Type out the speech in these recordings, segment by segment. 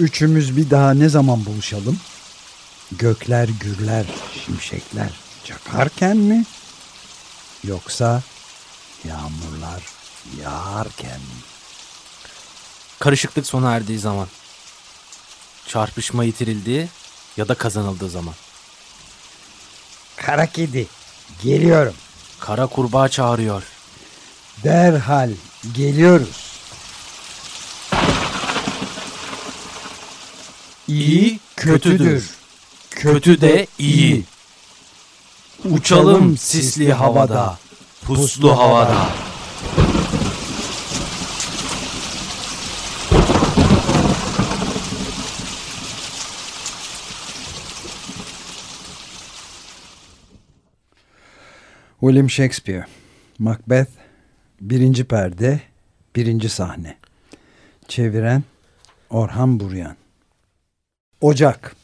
Üçümüz bir daha ne zaman buluşalım? Gökler gürler, şimşekler çakarken mi? Yoksa yağmurlar yağarken mi? Karışıklık sona erdiği zaman. Çarpışma yitirildiği ya da kazanıldığı zaman. Kara kedi, geliyorum. Kara kurbağa çağırıyor. Derhal geliyoruz. İyi kötüdür. Kötü de iyi. Uçalım sisli havada, puslu havada. William Shakespeare, Macbeth, birinci perde, birinci sahne. Çeviren Orhan Buryan. Ocak.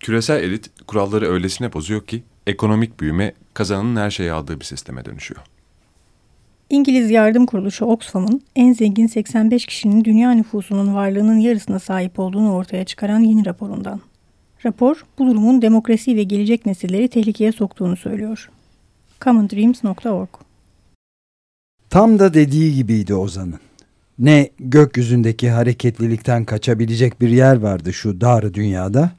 Küresel elit kuralları öylesine bozuyor ki ekonomik büyüme kazananın her şeyi aldığı bir sisteme dönüşüyor. İngiliz yardım kuruluşu Oxfam'ın en zengin 85 kişinin dünya nüfusunun varlığının yarısına sahip olduğunu ortaya çıkaran yeni raporundan. Rapor, bu durumun demokrasi ve gelecek nesilleri tehlikeye soktuğunu söylüyor. commondreams.org Tam da dediği gibiydi Ozan'ın. Ne gökyüzündeki hareketlilikten kaçabilecek bir yer vardı şu dar dünyada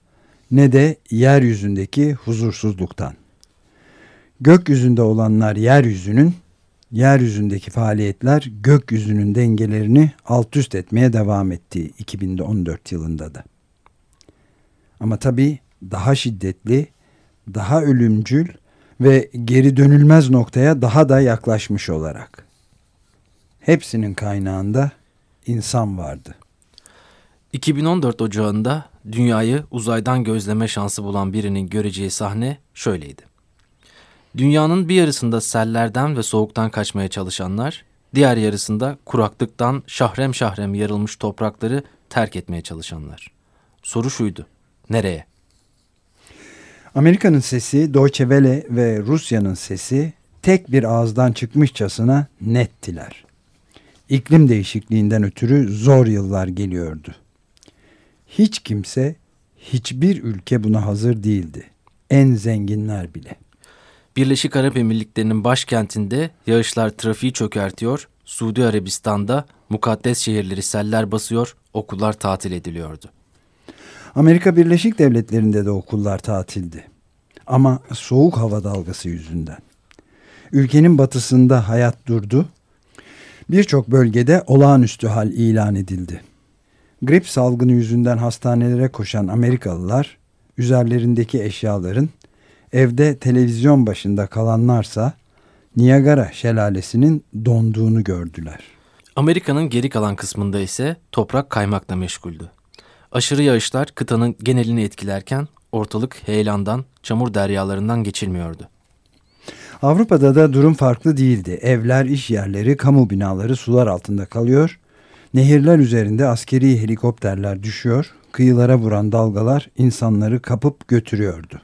ne de yeryüzündeki huzursuzluktan. Gökyüzünde olanlar yeryüzünün, yeryüzündeki faaliyetler gökyüzünün dengelerini alt üst etmeye devam etti 2014 yılında da. Ama tabii daha şiddetli, daha ölümcül ve geri dönülmez noktaya daha da yaklaşmış olarak. Hepsinin kaynağında insan vardı. 2014 Ocağı'nda dünyayı uzaydan gözleme şansı bulan birinin göreceği sahne şöyleydi. Dünyanın bir yarısında sellerden ve soğuktan kaçmaya çalışanlar, diğer yarısında kuraklıktan şahrem şahrem yarılmış toprakları terk etmeye çalışanlar. Soru şuydu, nereye? Amerika'nın sesi, Deutsche Welle ve Rusya'nın sesi tek bir ağızdan çıkmışçasına nettiler. İklim değişikliğinden ötürü zor yıllar geliyordu. Hiç kimse, hiçbir ülke buna hazır değildi. En zenginler bile. Birleşik Arap Emirlikleri'nin başkentinde yağışlar trafiği çökertiyor, Suudi Arabistan'da mukaddes şehirleri seller basıyor, okullar tatil ediliyordu. Amerika Birleşik Devletleri'nde de okullar tatildi. Ama soğuk hava dalgası yüzünden. Ülkenin batısında hayat durdu. Birçok bölgede olağanüstü hal ilan edildi. Grip salgını yüzünden hastanelere koşan Amerikalılar üzerlerindeki eşyaların evde televizyon başında kalanlarsa Niagara şelalesinin donduğunu gördüler. Amerika'nın geri kalan kısmında ise toprak kaymakla meşguldü. Aşırı yağışlar kıtanın genelini etkilerken ortalık heyelandan, çamur deryalarından geçilmiyordu. Avrupa'da da durum farklı değildi. Evler, iş yerleri, kamu binaları sular altında kalıyor. Nehirler üzerinde askeri helikopterler düşüyor. Kıyılara vuran dalgalar insanları kapıp götürüyordu.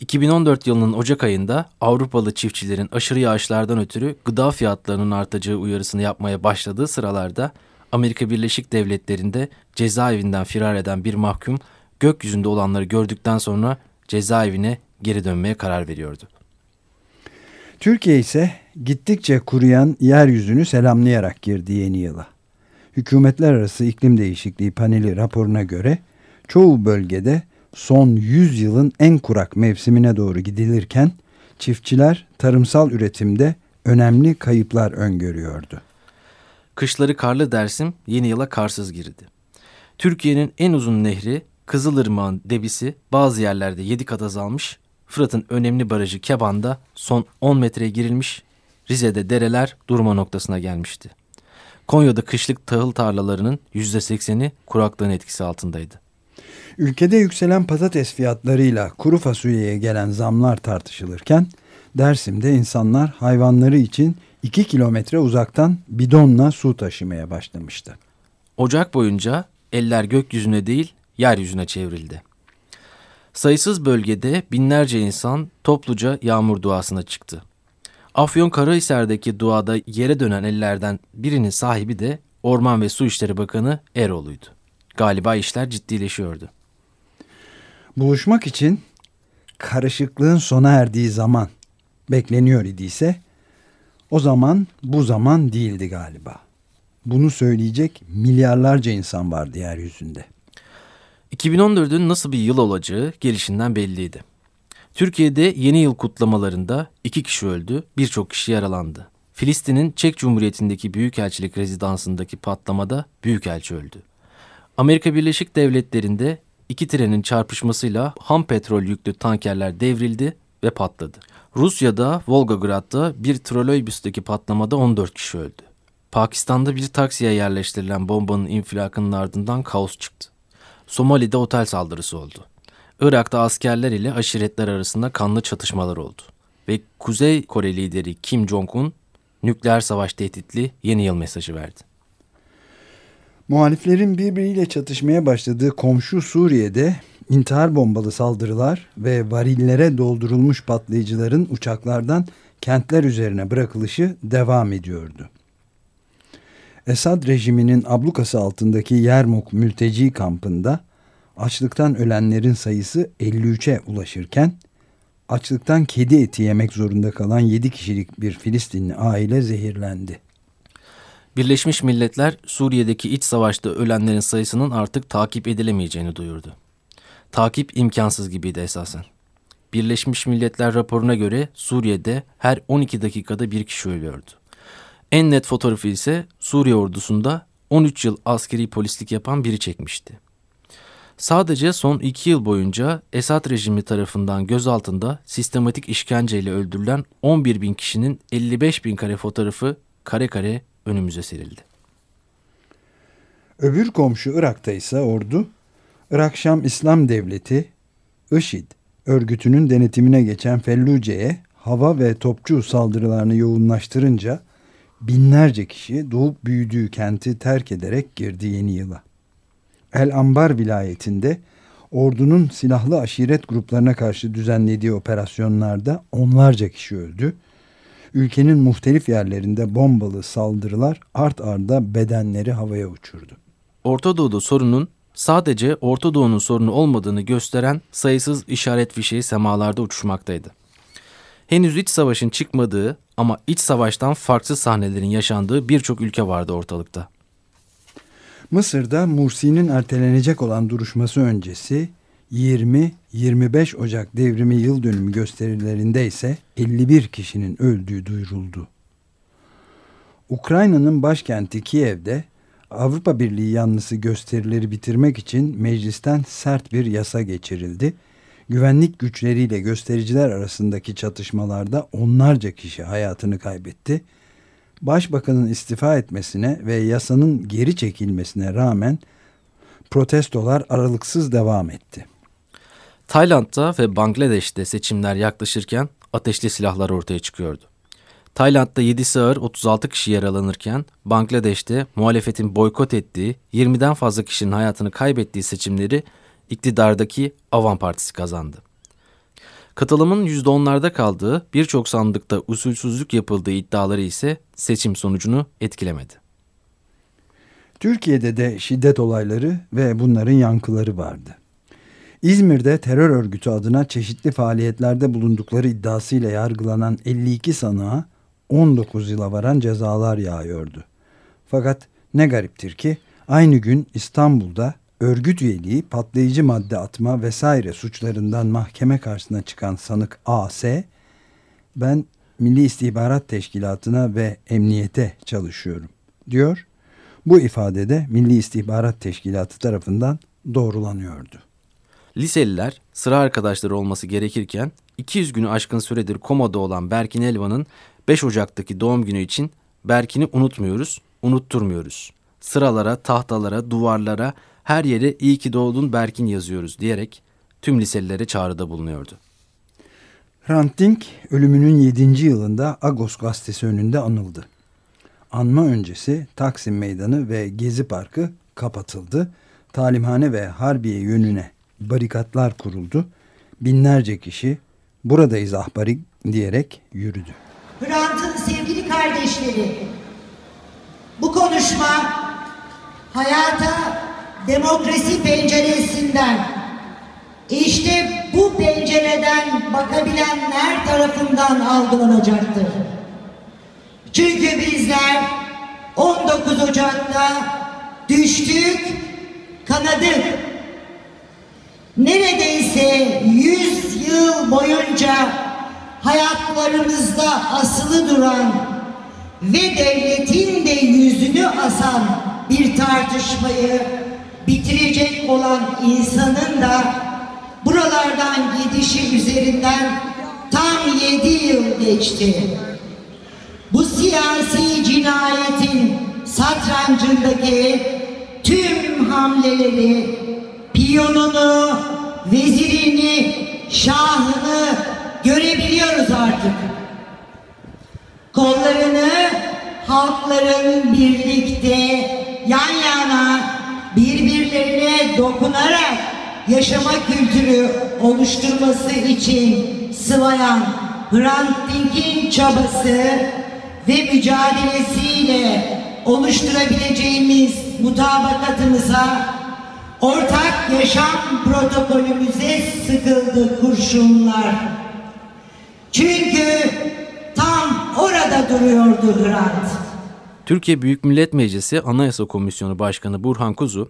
2014 yılının Ocak ayında Avrupalı çiftçilerin aşırı yağışlardan ötürü gıda fiyatlarının artacağı uyarısını yapmaya başladığı sıralarda Amerika Birleşik Devletleri'nde cezaevinden firar eden bir mahkum gökyüzünde olanları gördükten sonra cezaevine geri dönmeye karar veriyordu. Türkiye ise gittikçe kuruyan yeryüzünü selamlayarak girdi yeni yıla. Hükümetler Arası İklim Değişikliği Paneli raporuna göre çoğu bölgede son 100 yılın en kurak mevsimine doğru gidilirken çiftçiler tarımsal üretimde önemli kayıplar öngörüyordu. Kışları karlı Dersim yeni yıla karsız girdi. Türkiye'nin en uzun nehri Kızılırmak'ın debisi bazı yerlerde 7 kat azalmış, Fırat'ın önemli barajı Keban'da son 10 metreye girilmiş, Rize'de dereler durma noktasına gelmişti. Konya'da kışlık tahıl tarlalarının %80'i kuraklığın etkisi altındaydı. Ülkede yükselen patates fiyatlarıyla kuru fasulyeye gelen zamlar tartışılırken Dersim'de insanlar hayvanları için 2 kilometre uzaktan bidonla su taşımaya başlamıştı. Ocak boyunca eller gökyüzüne değil yeryüzüne çevrildi. Sayısız bölgede binlerce insan topluca yağmur duasına çıktı. Afyon Karahisar'daki duada yere dönen ellerden birinin sahibi de Orman ve Su İşleri Bakanı Eroğlu'ydu. Galiba işler ciddileşiyordu. Buluşmak için karışıklığın sona erdiği zaman bekleniyor idiyse o zaman bu zaman değildi galiba. Bunu söyleyecek milyarlarca insan vardı yeryüzünde. 2014'ün nasıl bir yıl olacağı gelişinden belliydi. Türkiye'de yeni yıl kutlamalarında iki kişi öldü, birçok kişi yaralandı. Filistin'in Çek Cumhuriyeti'ndeki Büyükelçilik rezidansındaki patlamada Büyükelçi öldü. Amerika Birleşik Devletleri'nde iki trenin çarpışmasıyla ham petrol yüklü tankerler devrildi ve patladı. Rusya'da Volgograd'da bir trolleybüsteki patlamada 14 kişi öldü. Pakistan'da bir taksiye yerleştirilen bombanın infilakının ardından kaos çıktı. Somali'de otel saldırısı oldu. Irak'ta askerler ile aşiretler arasında kanlı çatışmalar oldu. Ve Kuzey Kore lideri Kim Jong-un nükleer savaş tehditli yeni yıl mesajı verdi. Muhaliflerin birbiriyle çatışmaya başladığı komşu Suriye'de intihar bombalı saldırılar ve varillere doldurulmuş patlayıcıların uçaklardan kentler üzerine bırakılışı devam ediyordu. Esad rejiminin ablukası altındaki Yermuk mülteci kampında açlıktan ölenlerin sayısı 53'e ulaşırken açlıktan kedi eti yemek zorunda kalan 7 kişilik bir Filistinli aile zehirlendi. Birleşmiş Milletler Suriye'deki iç savaşta ölenlerin sayısının artık takip edilemeyeceğini duyurdu. Takip imkansız gibiydi esasen. Birleşmiş Milletler raporuna göre Suriye'de her 12 dakikada bir kişi ölüyordu. En net fotoğrafı ise Suriye ordusunda 13 yıl askeri polislik yapan biri çekmişti. Sadece son 2 yıl boyunca Esad rejimi tarafından gözaltında sistematik işkenceyle öldürülen 11 bin kişinin 55 bin kare fotoğrafı kare kare önümüze serildi. Öbür komşu Irak'ta ise ordu, Irak Şam İslam Devleti, IŞİD örgütünün denetimine geçen Felluce'ye hava ve topçu saldırılarını yoğunlaştırınca binlerce kişi doğup büyüdüğü kenti terk ederek girdi yeni yıla. El Ambar vilayetinde ordunun silahlı aşiret gruplarına karşı düzenlediği operasyonlarda onlarca kişi öldü. Ülkenin muhtelif yerlerinde bombalı saldırılar art arda bedenleri havaya uçurdu. Orta Doğu'da sorunun sadece Orta Doğu'nun sorunu olmadığını gösteren sayısız işaret fişeği semalarda uçuşmaktaydı. Henüz iç savaşın çıkmadığı ama iç savaştan farklı sahnelerin yaşandığı birçok ülke vardı ortalıkta. Mısır'da Mursi'nin ertelenecek olan duruşması öncesi 20-25 Ocak devrimi yıl dönümü gösterilerinde ise 51 kişinin öldüğü duyuruldu. Ukrayna'nın başkenti Kiev'de Avrupa Birliği yanlısı gösterileri bitirmek için meclisten sert bir yasa geçirildi. Güvenlik güçleriyle göstericiler arasındaki çatışmalarda onlarca kişi hayatını kaybetti başbakanın istifa etmesine ve yasanın geri çekilmesine rağmen protestolar aralıksız devam etti. Tayland'da ve Bangladeş'te seçimler yaklaşırken ateşli silahlar ortaya çıkıyordu. Tayland'da 7 ağır 36 kişi yaralanırken Bangladeş'te muhalefetin boykot ettiği 20'den fazla kişinin hayatını kaybettiği seçimleri iktidardaki Avam Partisi kazandı. Katılımın %10'larda kaldığı birçok sandıkta usulsüzlük yapıldığı iddiaları ise seçim sonucunu etkilemedi. Türkiye'de de şiddet olayları ve bunların yankıları vardı. İzmir'de terör örgütü adına çeşitli faaliyetlerde bulundukları iddiasıyla yargılanan 52 sanığa 19 yıla varan cezalar yağıyordu. Fakat ne gariptir ki aynı gün İstanbul'da örgüt üyeliği, patlayıcı madde atma vesaire suçlarından mahkeme karşısına çıkan sanık AS, ben Milli İstihbarat Teşkilatı'na ve emniyete çalışıyorum diyor. Bu ifadede Milli İstihbarat Teşkilatı tarafından doğrulanıyordu. Liseliler sıra arkadaşları olması gerekirken 200 günü aşkın süredir komada olan Berkin Elvan'ın 5 Ocak'taki doğum günü için Berkin'i unutmuyoruz, unutturmuyoruz. Sıralara, tahtalara, duvarlara, her yere iyi ki doğdun Berkin yazıyoruz diyerek tüm liselilere çağrıda bulunuyordu. Hrant Dink ölümünün 7. yılında Agos gazetesi önünde anıldı. Anma öncesi Taksim Meydanı ve Gezi Parkı kapatıldı. Talimhane ve Harbiye yönüne barikatlar kuruldu. Binlerce kişi buradayız ahbari diyerek yürüdü. Hrant'ın sevgili kardeşleri bu konuşma hayata demokrasi penceresinden işte bu pencereden bakabilenler tarafından algılanacaktır. Çünkü bizler 19 Ocak'ta düştük, kanadık. Neredeyse 100 yıl boyunca hayatlarımızda asılı duran ve devletin de yüzünü asan bir tartışmayı bitirecek olan insanın da buralardan gidişi üzerinden tam yedi yıl geçti. Bu siyasi cinayetin satrancındaki tüm hamleleri, piyonunu, vezirini, şahını görebiliyoruz artık. Kollarını halkların birlikte yan yana birbirlerine dokunarak yaşama kültürü oluşturması için sıvayan Hrant Dink'in çabası ve mücadelesiyle oluşturabileceğimiz mutabakatımıza, ortak yaşam protokolümüze sıkıldı kurşunlar. Çünkü tam orada duruyordu Hrant. Türkiye Büyük Millet Meclisi Anayasa Komisyonu Başkanı Burhan Kuzu,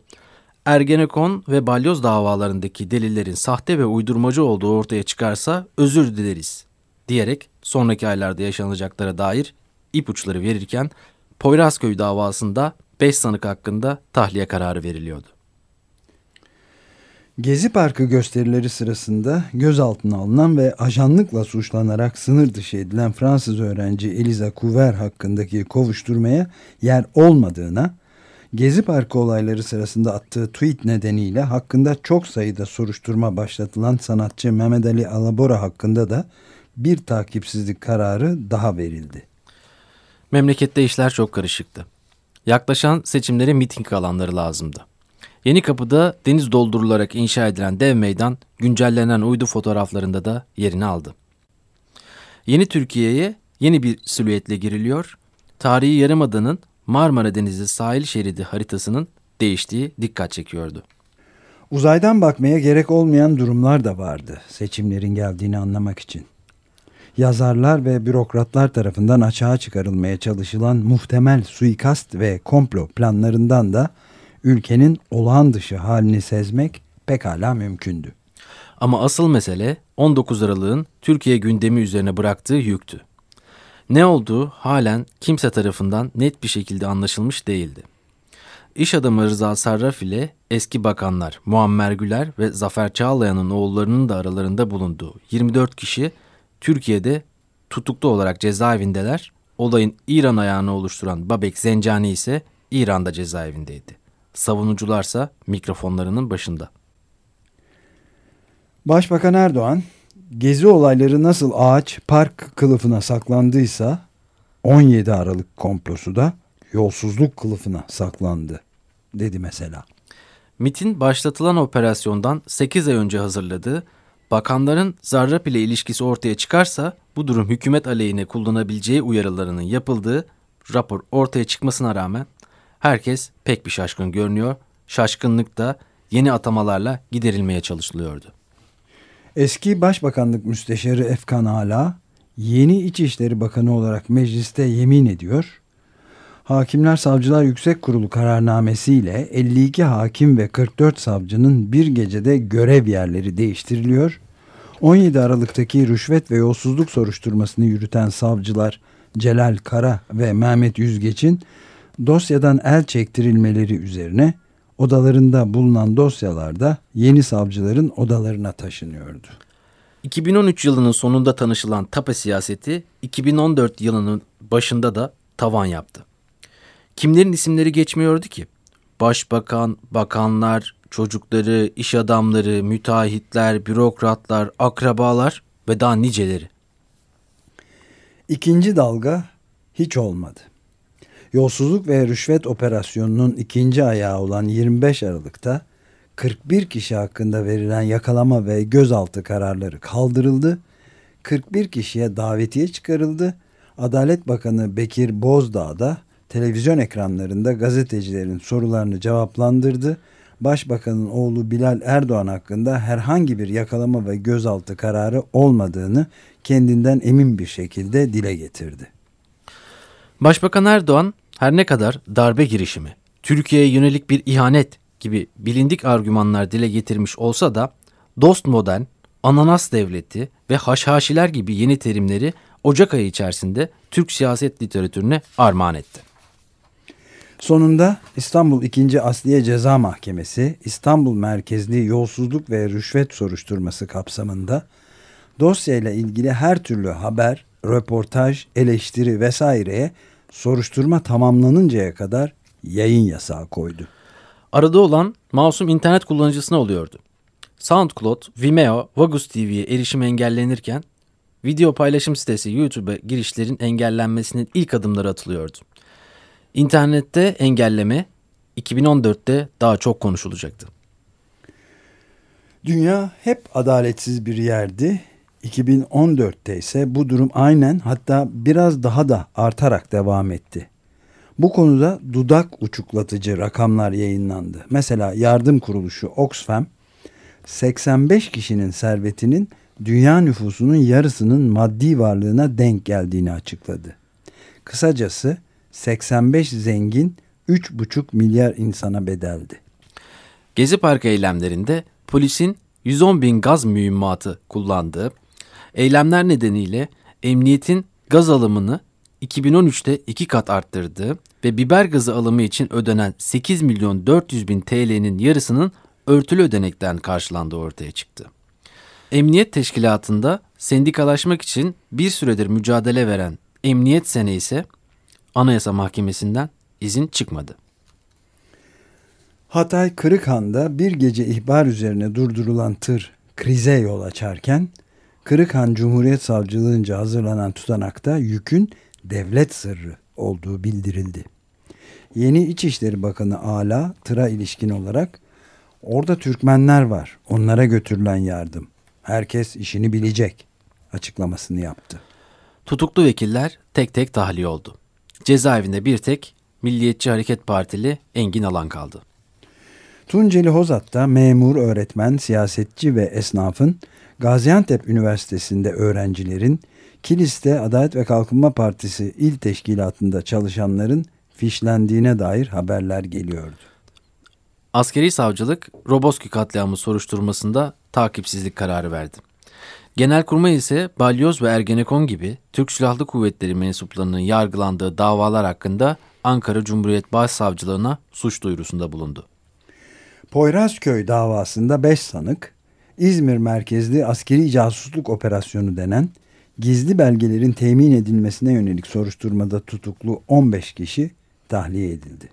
Ergenekon ve balyoz davalarındaki delillerin sahte ve uydurmacı olduğu ortaya çıkarsa özür dileriz diyerek sonraki aylarda yaşanacaklara dair ipuçları verirken Poyrazköy davasında 5 sanık hakkında tahliye kararı veriliyordu. Gezi Parkı gösterileri sırasında gözaltına alınan ve ajanlıkla suçlanarak sınır dışı edilen Fransız öğrenci Eliza Couver hakkındaki kovuşturmaya yer olmadığına, Gezi Parkı olayları sırasında attığı tweet nedeniyle hakkında çok sayıda soruşturma başlatılan sanatçı Mehmet Ali Alabora hakkında da bir takipsizlik kararı daha verildi. Memlekette işler çok karışıktı. Yaklaşan seçimlere miting alanları lazımdı. Yeni Kapı'da deniz doldurularak inşa edilen dev meydan güncellenen uydu fotoğraflarında da yerini aldı. Yeni Türkiye'ye yeni bir silüetle giriliyor, tarihi Yarımada'nın Marmara Denizi sahil şeridi haritasının değiştiği dikkat çekiyordu. Uzaydan bakmaya gerek olmayan durumlar da vardı seçimlerin geldiğini anlamak için. Yazarlar ve bürokratlar tarafından açığa çıkarılmaya çalışılan muhtemel suikast ve komplo planlarından da ülkenin olağan dışı halini sezmek pekala mümkündü. Ama asıl mesele 19 Aralık'ın Türkiye gündemi üzerine bıraktığı yüktü. Ne olduğu halen kimse tarafından net bir şekilde anlaşılmış değildi. İş adamı Rıza Sarraf ile eski bakanlar Muammer Güler ve Zafer Çağlayan'ın oğullarının da aralarında bulunduğu 24 kişi Türkiye'de tutuklu olarak cezaevindeler. Olayın İran ayağını oluşturan Babek Zencani ise İran'da cezaevindeydi. Savunucularsa mikrofonlarının başında. Başbakan Erdoğan gezi olayları nasıl ağaç park kılıfına saklandıysa 17 Aralık komplosu da yolsuzluk kılıfına saklandı dedi mesela. MIT'in başlatılan operasyondan 8 ay önce hazırladığı bakanların Zarrab ile ilişkisi ortaya çıkarsa bu durum hükümet aleyhine kullanabileceği uyarılarının yapıldığı rapor ortaya çıkmasına rağmen herkes pek bir şaşkın görünüyor. Şaşkınlık da yeni atamalarla giderilmeye çalışılıyordu. Eski Başbakanlık Müsteşarı Efkan Ala yeni İçişleri Bakanı olarak mecliste yemin ediyor. Hakimler Savcılar Yüksek Kurulu kararnamesiyle 52 hakim ve 44 savcının bir gecede görev yerleri değiştiriliyor. 17 Aralık'taki rüşvet ve yolsuzluk soruşturmasını yürüten savcılar Celal Kara ve Mehmet Yüzgeç'in dosyadan el çektirilmeleri üzerine odalarında bulunan dosyalarda yeni savcıların odalarına taşınıyordu. 2013 yılının sonunda tanışılan TAPE siyaseti 2014 yılının başında da tavan yaptı. Kimlerin isimleri geçmiyordu ki? Başbakan, bakanlar, çocukları, iş adamları, müteahhitler, bürokratlar, akrabalar ve daha niceleri. İkinci dalga hiç olmadı. Yolsuzluk ve rüşvet operasyonunun ikinci ayağı olan 25 Aralık'ta 41 kişi hakkında verilen yakalama ve gözaltı kararları kaldırıldı. 41 kişiye davetiye çıkarıldı. Adalet Bakanı Bekir Bozdağ da televizyon ekranlarında gazetecilerin sorularını cevaplandırdı. Başbakanın oğlu Bilal Erdoğan hakkında herhangi bir yakalama ve gözaltı kararı olmadığını kendinden emin bir şekilde dile getirdi. Başbakan Erdoğan her ne kadar darbe girişimi, Türkiye'ye yönelik bir ihanet gibi bilindik argümanlar dile getirmiş olsa da dost modern, ananas devleti ve haşhaşiler gibi yeni terimleri Ocak ayı içerisinde Türk siyaset literatürüne armağan etti. Sonunda İstanbul 2. Asliye Ceza Mahkemesi İstanbul merkezli yolsuzluk ve rüşvet soruşturması kapsamında dosyayla ilgili her türlü haber, röportaj, eleştiri vesaireye soruşturma tamamlanıncaya kadar yayın yasağı koydu. Arada olan masum internet kullanıcısına oluyordu. SoundCloud, Vimeo, Vagus TV'ye erişim engellenirken video paylaşım sitesi YouTube'a girişlerin engellenmesinin ilk adımları atılıyordu. İnternette engelleme 2014'te daha çok konuşulacaktı. Dünya hep adaletsiz bir yerdi. 2014'te ise bu durum aynen hatta biraz daha da artarak devam etti. Bu konuda dudak uçuklatıcı rakamlar yayınlandı. Mesela yardım kuruluşu Oxfam 85 kişinin servetinin dünya nüfusunun yarısının maddi varlığına denk geldiğini açıkladı. Kısacası 85 zengin 3,5 milyar insana bedeldi. Gezi Parkı eylemlerinde polisin 110 bin gaz mühimmatı kullandığı, eylemler nedeniyle emniyetin gaz alımını 2013'te iki kat arttırdığı ve biber gazı alımı için ödenen 8 milyon 400 bin TL'nin yarısının örtülü ödenekten karşılandığı ortaya çıktı. Emniyet teşkilatında sendikalaşmak için bir süredir mücadele veren Emniyet Sene ise Anayasa Mahkemesi'nden izin çıkmadı. Hatay Kırıkhan'da bir gece ihbar üzerine durdurulan tır krize yol açarken Kırıkhan Cumhuriyet Savcılığınca hazırlanan tutanakta yükün devlet sırrı olduğu bildirildi. Yeni İçişleri Bakanı Ala tıra ilişkin olarak orada Türkmenler var onlara götürülen yardım herkes işini bilecek açıklamasını yaptı. Tutuklu vekiller tek tek tahliye oldu. Cezaevinde bir tek Milliyetçi Hareket Partili Engin Alan kaldı. Tunceli Hozat'ta memur, öğretmen, siyasetçi ve esnafın Gaziantep Üniversitesi'nde öğrencilerin Kilis'te Adalet ve Kalkınma Partisi il teşkilatında çalışanların fişlendiğine dair haberler geliyordu. Askeri savcılık Roboski katliamı soruşturmasında takipsizlik kararı verdi. Genelkurmay ise Balyoz ve Ergenekon gibi Türk Silahlı Kuvvetleri mensuplarının yargılandığı davalar hakkında Ankara Cumhuriyet Başsavcılığına suç duyurusunda bulundu. Poyrazköy davasında 5 sanık, İzmir merkezli askeri casusluk operasyonu denen gizli belgelerin temin edilmesine yönelik soruşturmada tutuklu 15 kişi tahliye edildi.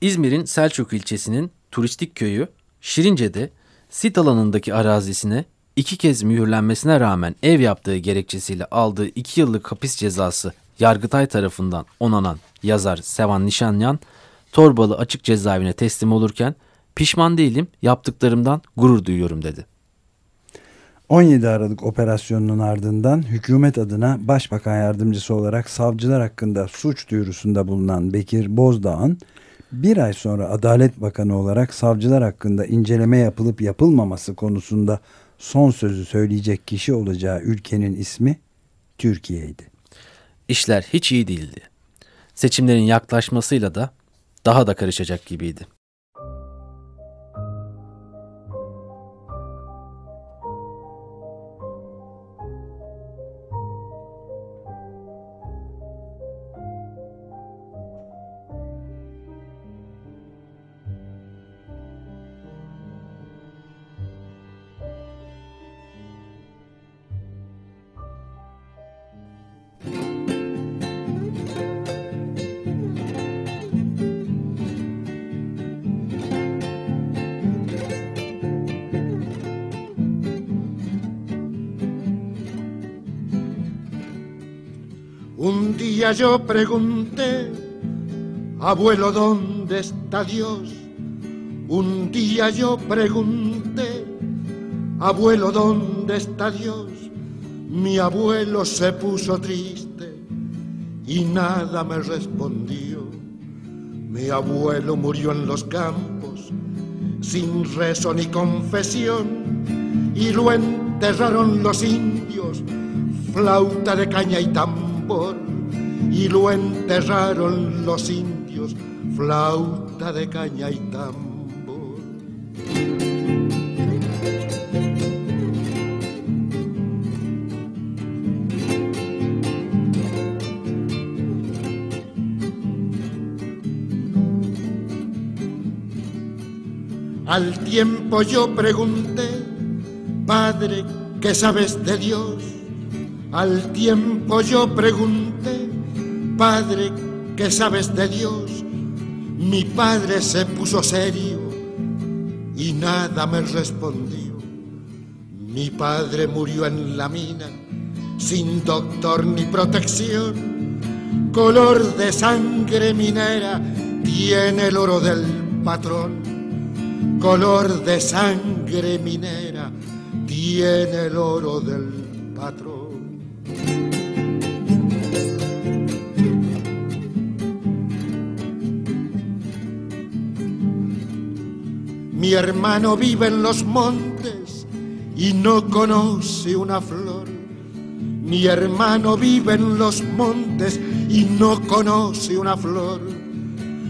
İzmir'in Selçuk ilçesinin turistik köyü Şirince'de sit alanındaki arazisine iki kez mühürlenmesine rağmen ev yaptığı gerekçesiyle aldığı iki yıllık hapis cezası Yargıtay tarafından onanan yazar Sevan Nişanyan, Torbalı açık cezaevine teslim olurken pişman değilim yaptıklarımdan gurur duyuyorum dedi. 17 Aralık operasyonunun ardından hükümet adına başbakan yardımcısı olarak savcılar hakkında suç duyurusunda bulunan Bekir Bozdağ'ın bir ay sonra Adalet Bakanı olarak savcılar hakkında inceleme yapılıp yapılmaması konusunda son sözü söyleyecek kişi olacağı ülkenin ismi Türkiye'ydi. İşler hiç iyi değildi. Seçimlerin yaklaşmasıyla da daha da karışacak gibiydi. Día yo pregunté, abuelo, ¿dónde está Dios? Un día yo pregunté, abuelo, ¿dónde está Dios? Mi abuelo se puso triste y nada me respondió. Mi abuelo murió en los campos sin rezo ni confesión, y lo enterraron los indios, flauta de caña y tambor, y lo enterraron los indios, flauta de caña y tambor. Al tiempo yo pregunté, Padre, ¿qué sabes de Dios? Al tiempo yo pregunté, Padre, ¿qué sabes de Dios? Mi padre se puso serio y nada me respondió. Mi padre murió en la mina, sin doctor ni protección. Color de sangre minera tiene el oro del patrón color de sangre minera tiene el oro del patrón. Mi hermano vive en los montes y no conoce una flor. Mi hermano vive en los montes y no conoce una flor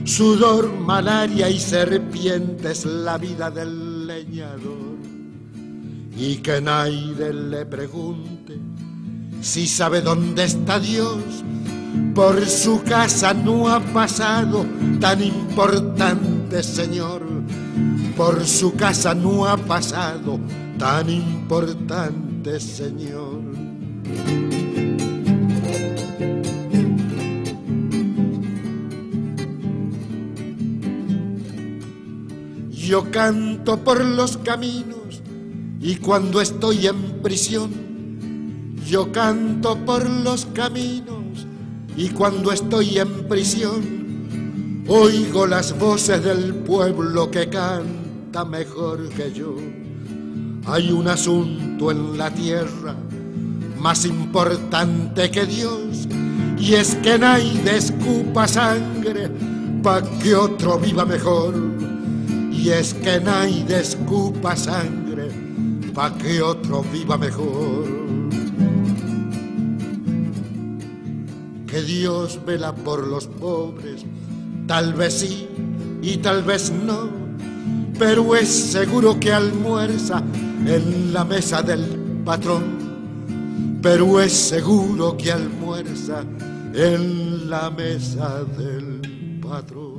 Sudor, malaria y serpientes, la vida del leñador. Y que nadie le pregunte si sabe dónde está Dios. Por su casa no ha pasado tan importante Señor. Por su casa no ha pasado tan importante Señor. Yo canto por los caminos y cuando estoy en prisión, yo canto por los caminos y cuando estoy en prisión, oigo las voces del pueblo que mejor que yo. Hay un asunto en la tierra más importante que Dios y es que nadie escupa sangre pa' que otro viva mejor y es que nadie escupa sangre pa' que otro viva mejor. Que Dios vela por los pobres, tal vez sí y tal vez no, pero es seguro que almuerza en la mesa del patrón, pero es seguro que almuerza en la mesa del patrón.